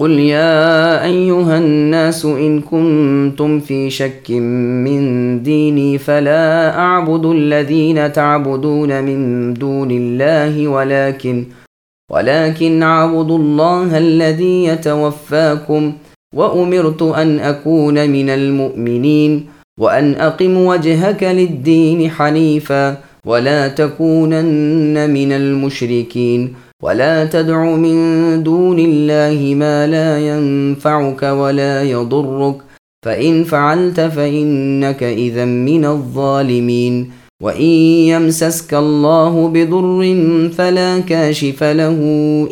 قل يا أيها الناس إن كنتم في شك من ديني فلا أعبد الذين تعبدون من دون الله ولكن ولكن أعبد الله الذي يتوفاكم وأمرت أن أكون من المؤمنين وأن أقم وجهك للدين حنيفا ولا تكونن من المشركين ولا تدع من دون الله ما لا ينفعك ولا يضرك فإن فعلت فإنك إذا من الظالمين وإن يمسسك الله بضر فلا كاشف له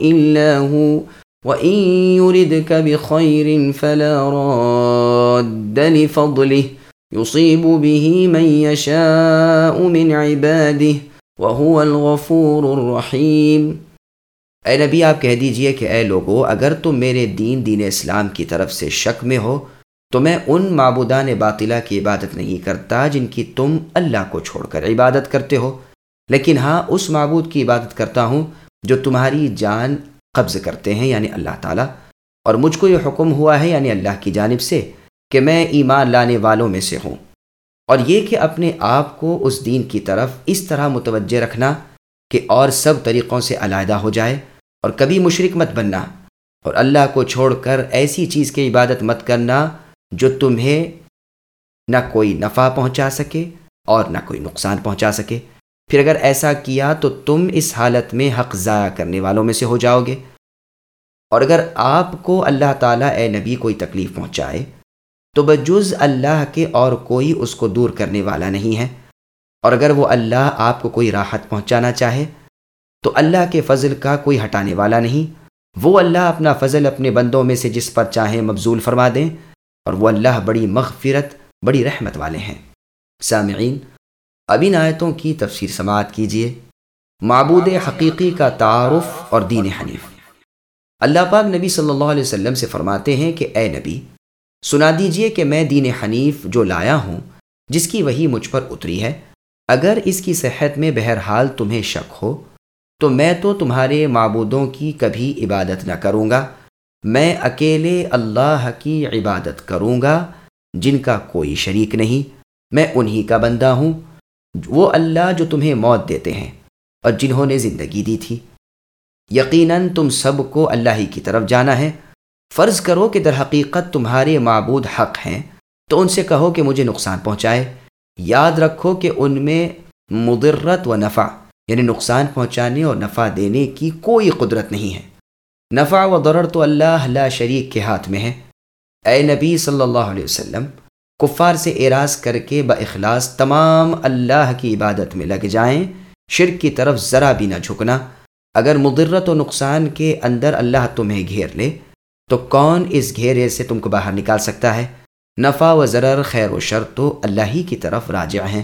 إلا هو وإن يردك بخير فلا راد لفضله يصيب به من يشاء من عباده وهو الغفور الرحيم اے نبی، آپ کہہ دیجیے کہ اے لوگو، اگر تم میرے دین دین اسلام کی طرف سے شک میں ہو، تو میں ان معبودان باطلہ کی عبادت نہیں کرتا جن کی تم اللہ کو چھوڑ کر عبادت کرتے ہو۔ لیکن ہاں اس معبود کی عبادت کرتا ہوں جو تمہاری جان قبض کرتے ہیں یعنی اللہ تعالیٰ۔ اور مجھ کو یہ حکم ہوا ہے یعنی اللہ کی جانب سے، کہ میں ایمان لانے والوں میں سے ہوں۔ اور یہ کہ اپنے آپ کو اس دین کی طرف اس طرح متوجہ رکھنا کہ اور سب طریقوں سے علیحدہ ہو جائے۔ اور کبھی مشرک مت بننا اور اللہ کو چھوڑ کر ایسی چیز کی عبادت مت کرنا جو تمہیں نہ کوئی نفع پہنچا سکے اور نہ کوئی نقصان پہنچا سکے۔ پھر اگر ایسا کیا تو تم اس حالت میں حق ضائع کرنے والوں میں سے ہو جاؤ گے۔ اور اگر آپ کو اللہ تعالیٰ اے نبی کوئی تکلیف پہنچائے تو بجز اللہ کے اور کوئی اس کو دور کرنے والا نہیں ہے۔ اور اگر وہ اللہ آپ کو کوئی راحت پہنچانا چاہے تو اللہ کے فضل کا کوئی ہٹانے والا نہیں۔ وہ اللہ اپنا فضل اپنے بندوں میں سے جس پر چاہیں مبزول فرما دیں، اور وہ اللہ بڑی مغفرت، بڑی رحمت والے ہیں۔ سامعین، اب ان آیتوں کی تفسیر سماعت کیجیے معبود حقیقی کا تعارف اور دین حنیف۔ اللہ پاک نبی صلی اللہ علیہ وسلم سے فرماتے ہیں کہ اے نبی، سنا دیجیے کہ میں دین حنیف جو لایا ہوں، جس کی وہی مجھ پر اتری ہے۔ اگر اس کی صحت میں بہرحال تمہیں شک ہو تو میں تو تمہارے معبودوں کی کبھی عبادت نہ کروں گا۔ میں اکیلے اللہ کی عبادت کروں گا، جن کا کوئی شریک نہیں۔ میں انہی کا بندہ ہوں، وہ اللہ جو تمہیں موت دیتے ہیں اور جنہوں نے زندگی دی تھی۔ یقیناً تم سب کو اللہ ہی کی طرف جانا ہے۔ فرض کرو کہ در حقیقت تمہارے معبود حق ہیں، تو ان سے کہو کہ مجھے نقصان پہنچائے۔ یاد رکھو کہ ان میں مدرت و نفع یعنی نقصان پہنچانے اور نفع دینے کی کوئی قدرت نہیں ہے۔ نفع و ضرر تو اللہ لا شریک کے ہاتھ میں ہے۔ اے نبی صلی اللہ علیہ وسلم، کفار سے اعراض کر کے اخلاص تمام اللہ کی عبادت میں لگ جائیں۔ شرک کی طرف ذرا بھی نہ جھکنا۔ اگر مدرت و نقصان کے اندر اللہ تمہیں گھیر لے، تو کون اس گھیرے سے تم کو باہر نکال سکتا ہے؟ نفع و ضرر خیر و شر تو اللہ ہی کی طرف راجع ہیں۔